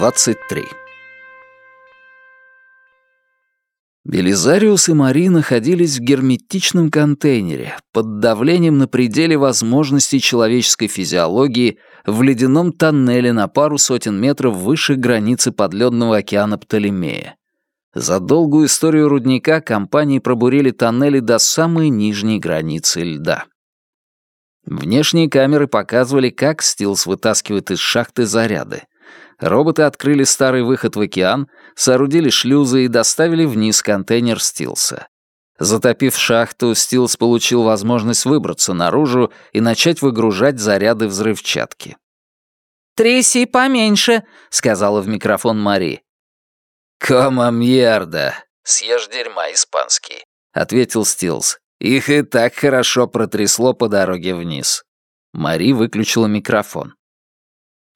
23. Белизариус и Мари находились в герметичном контейнере под давлением на пределе возможностей человеческой физиологии в ледяном тоннеле на пару сотен метров выше границы подледного океана Птолемея. За долгую историю рудника компании пробурили тоннели до самой нижней границы льда. Внешние камеры показывали, как Стилс вытаскивает из шахты заряды. Роботы открыли старый выход в океан, соорудили шлюзы и доставили вниз контейнер Стилса. Затопив шахту, Стилс получил возможность выбраться наружу и начать выгружать заряды взрывчатки. «Тряси поменьше», — сказала в микрофон Мари. «Кома мьерда», съешь дерьма испанский», — ответил Стилс. «Их и так хорошо протрясло по дороге вниз». Мари выключила микрофон.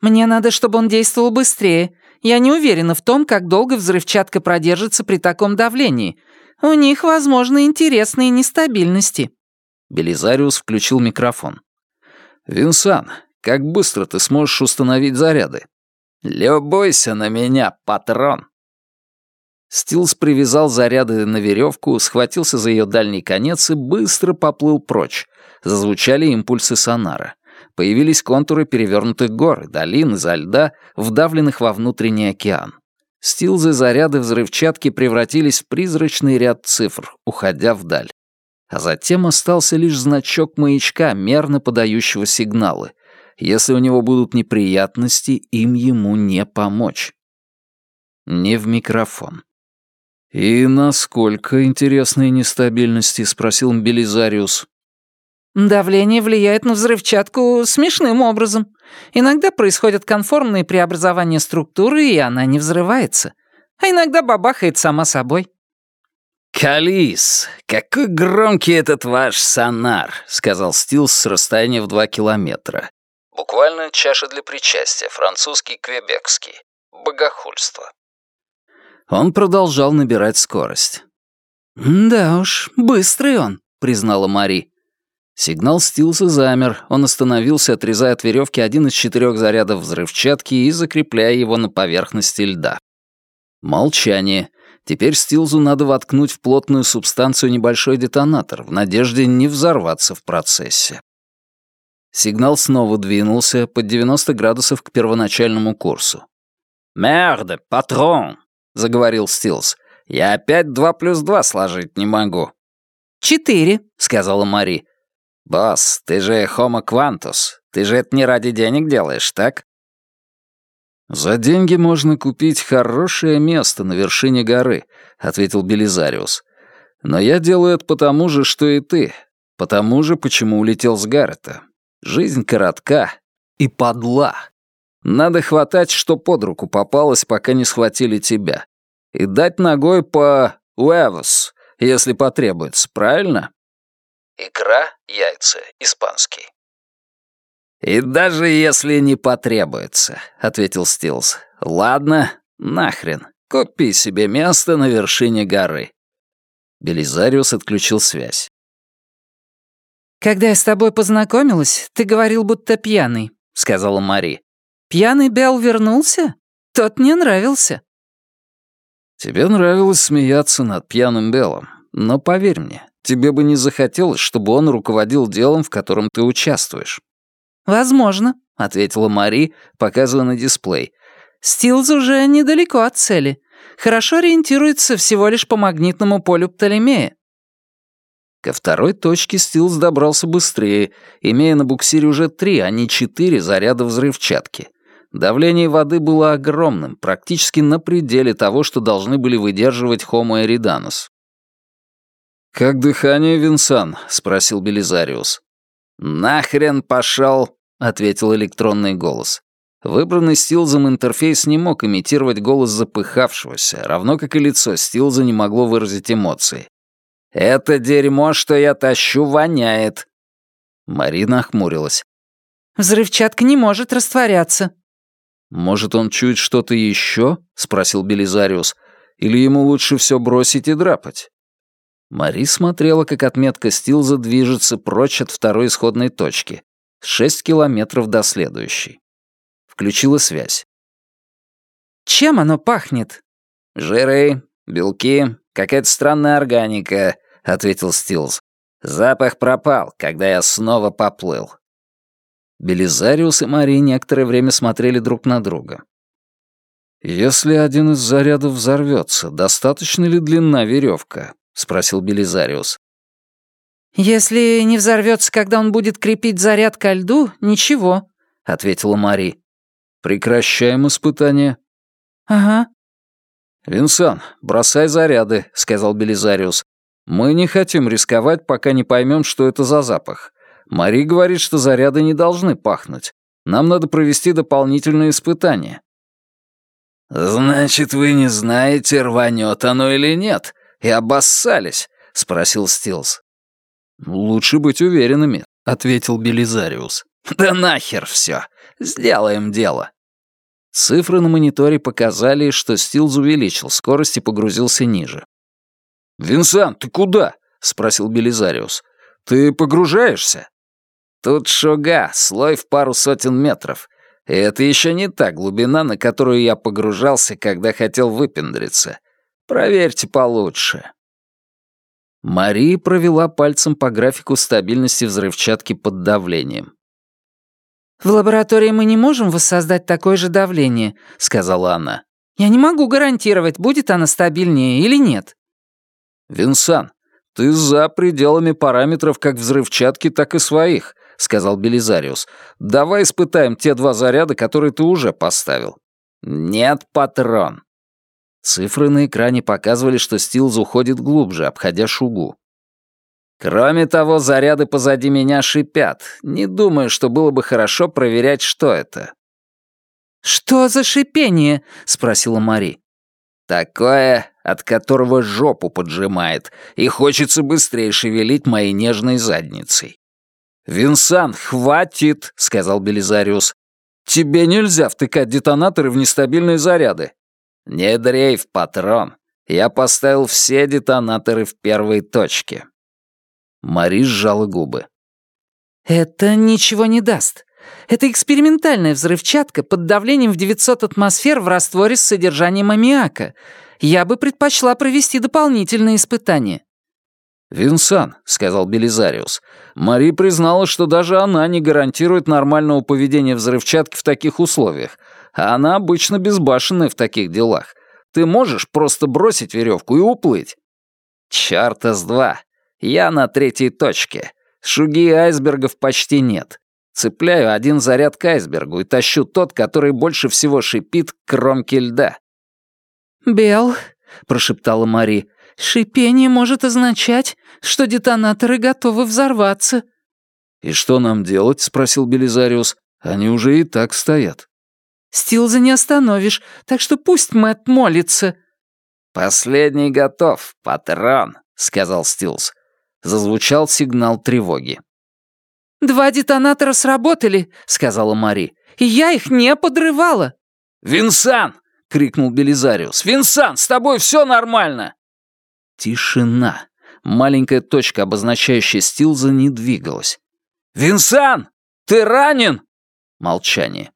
Мне надо, чтобы он действовал быстрее. Я не уверена в том, как долго взрывчатка продержится при таком давлении. У них, возможно, интересные нестабильности». Белизариус включил микрофон. «Винсан, как быстро ты сможешь установить заряды?» «Любуйся на меня, патрон!» Стилс привязал заряды на веревку, схватился за ее дальний конец и быстро поплыл прочь. Зазвучали импульсы сонара появились контуры перевернутых гор и долин изо льда, вдавленных во внутренний океан. Стилзы заряды взрывчатки превратились в призрачный ряд цифр, уходя вдаль. А затем остался лишь значок маячка, мерно подающего сигналы. Если у него будут неприятности, им ему не помочь. Не в микрофон. «И насколько интересные нестабильности?» — спросил Белизариус. Давление влияет на взрывчатку смешным образом. Иногда происходят конформные преобразования структуры, и она не взрывается. А иногда бабахает сама собой. «Калис, какой громкий этот ваш сонар», — сказал Стилс с расстояния в два километра. Буквально чаша для причастия, французский квебекский. Богохульство. Он продолжал набирать скорость. «Да уж, быстрый он», — признала Мари. Сигнал Стилса замер, он остановился, отрезая от веревки один из четырех зарядов взрывчатки и закрепляя его на поверхности льда. Молчание. Теперь Стилзу надо воткнуть в плотную субстанцию небольшой детонатор, в надежде не взорваться в процессе. Сигнал снова двинулся под 90 градусов к первоначальному курсу. «Мерде, патрон!» — заговорил Стилс. «Я опять два плюс два сложить не могу». «Четыре», — сказала Мари. «Босс, ты же Homo Quantus. Ты же это не ради денег делаешь, так?» «За деньги можно купить хорошее место на вершине горы», — ответил Белизариус. «Но я делаю это потому же, что и ты. Потому же, почему улетел с Гаррета. Жизнь коротка и подла. Надо хватать, что под руку попалось, пока не схватили тебя. И дать ногой по «уэвос», если потребуется, правильно?» Икра, яйца, испанский. «И даже если не потребуется», — ответил Стилс. «Ладно, нахрен. Купи себе место на вершине горы». Белизариус отключил связь. «Когда я с тобой познакомилась, ты говорил, будто пьяный», — сказала Мари. «Пьяный Белл вернулся? Тот мне нравился». «Тебе нравилось смеяться над пьяным Беллом, но поверь мне, тебе бы не захотелось, чтобы он руководил делом, в котором ты участвуешь». «Возможно», — ответила Мари, показывая на дисплей. «Стилз уже недалеко от цели. Хорошо ориентируется всего лишь по магнитному полю Птолемея». Ко второй точке Стилз добрался быстрее, имея на буксире уже три, а не четыре заряда взрывчатки. Давление воды было огромным, практически на пределе того, что должны были выдерживать Homo eridanus. «Как дыхание, Винсан?» — спросил Белизариус. «Нахрен пошел!» — ответил электронный голос. Выбранный Стилзом интерфейс не мог имитировать голос запыхавшегося, равно как и лицо Стилза не могло выразить эмоции. «Это дерьмо, что я тащу, воняет!» Марина охмурилась. «Взрывчатка не может растворяться». «Может, он чует что-то еще?» — спросил Белизариус. «Или ему лучше все бросить и драпать?» Мари смотрела, как отметка Стилза движется прочь от второй исходной точки. Шесть километров до следующей. Включила связь. Чем оно пахнет?» «Жиры, белки, какая-то странная органика», — ответил Стилз. «Запах пропал, когда я снова поплыл». Белизариус и Мари некоторое время смотрели друг на друга. «Если один из зарядов взорвется, достаточно ли длинна веревка?» — спросил Белизариус. «Если не взорвется, когда он будет крепить заряд ко льду, ничего», — ответила Мари. «Прекращаем испытание». «Ага». «Винсан, бросай заряды», — сказал Белизариус. «Мы не хотим рисковать, пока не поймем, что это за запах. Мари говорит, что заряды не должны пахнуть. Нам надо провести дополнительные испытания». «Значит, вы не знаете, рванет оно или нет, и обоссались?» — спросил Стилс. «Лучше быть уверенными», — ответил Белизариус. «Да нахер все! Сделаем дело!» Цифры на мониторе показали, что Стилз увеличил скорость и погрузился ниже. «Винсент, ты куда?» — спросил Белизариус. «Ты погружаешься?» «Тут шуга, слой в пару сотен метров. И это еще не та глубина, на которую я погружался, когда хотел выпендриться. Проверьте получше». Мари провела пальцем по графику стабильности взрывчатки под давлением. «В лаборатории мы не можем воссоздать такое же давление», — сказала она. «Я не могу гарантировать, будет она стабильнее или нет». «Винсан, ты за пределами параметров как взрывчатки, так и своих», — сказал Белизариус. «Давай испытаем те два заряда, которые ты уже поставил». «Нет, патрон». Цифры на экране показывали, что Стилз уходит глубже, обходя шугу. «Кроме того, заряды позади меня шипят. Не думаю, что было бы хорошо проверять, что это». «Что за шипение?» — спросила Мари. «Такое, от которого жопу поджимает, и хочется быстрее шевелить моей нежной задницей. «Винсан, хватит!» — сказал Белизариус. «Тебе нельзя втыкать детонаторы в нестабильные заряды». «Не дрейф, патрон. Я поставил все детонаторы в первой точке». Мари сжала губы. «Это ничего не даст. Это экспериментальная взрывчатка под давлением в 900 атмосфер в растворе с содержанием аммиака. Я бы предпочла провести дополнительные испытания». «Винсан», — сказал Белизариус, — «Мари признала, что даже она не гарантирует нормального поведения взрывчатки в таких условиях, а она обычно безбашенная в таких делах. Ты можешь просто бросить веревку и уплыть?» «Чёрта с два. Я на третьей точке. Шуги айсбергов почти нет. Цепляю один заряд к айсбергу и тащу тот, который больше всего шипит к кромке льда». «Бел», — прошептала Мари, — «шипение может означать, что детонаторы готовы взорваться». «И что нам делать?» — спросил Белизариус. «Они уже и так стоят». «Стилза не остановишь, так что пусть Мэтт молится». «Последний готов, патрон», — сказал Стилз. Зазвучал сигнал тревоги. «Два детонатора сработали», — сказала Мари. «И я их не подрывала». «Винсан!» — крикнул Белизариус. «Винсан, с тобой все нормально!» Тишина. Маленькая точка, обозначающая Стилза, не двигалась. «Винсан, ты ранен?» Молчание.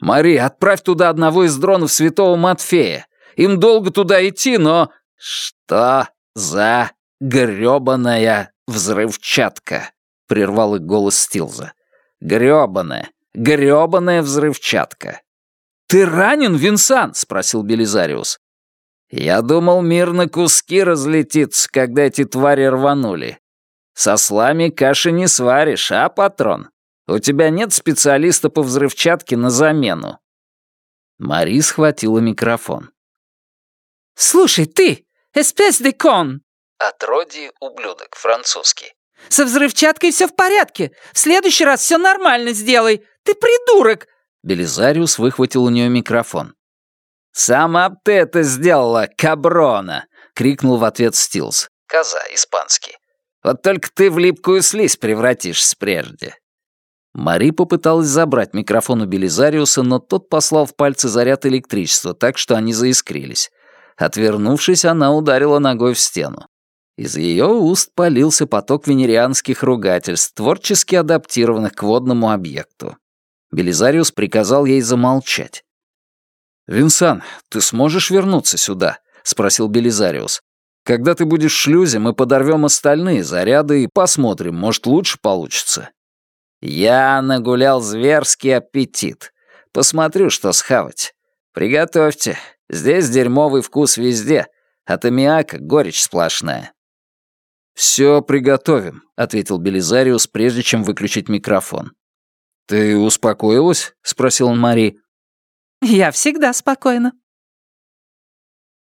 «Мари, отправь туда одного из дронов Святого Матфея. Им долго туда идти, но...» «Что за грёбаная взрывчатка?» — прервал их голос Стилза. «Грёбаная, грёбаная взрывчатка». «Ты ранен, Винсан?» — спросил Белизариус. «Я думал, мир на куски разлетится, когда эти твари рванули. Со слами каши не сваришь, а, патрон? У тебя нет специалиста по взрывчатке на замену?» Мари схватила микрофон. «Слушай, ты, espèce de con!» Отродье ублюдок, французский. «Со взрывчаткой все в порядке. В следующий раз все нормально сделай. Ты придурок!» Белизариус выхватил у нее микрофон. «Сама ты это сделала, каброна!» — крикнул в ответ Стилс. Коза, испанский. «Вот только ты в липкую слизь превратишься прежде». Мари попыталась забрать микрофон у Белизариуса, но тот послал в пальцы заряд электричества, так что они заискрились. Отвернувшись, она ударила ногой в стену. Из ее уст полился поток венерианских ругательств, творчески адаптированных к водному объекту. Белизариус приказал ей замолчать. «Винсан, ты сможешь вернуться сюда?» — спросил Белизариус. «Когда ты будешь в шлюзе, мы подорвем остальные заряды и посмотрим, может, лучше получится». «Я нагулял зверский аппетит. Посмотрю, что схавать. Приготовьте. Здесь дерьмовый вкус везде. От аммиака горечь сплошная». «Все приготовим», — ответил Белизариус, прежде чем выключить микрофон. «Ты успокоилась?» — спросил он Мари. «Я всегда спокойна»,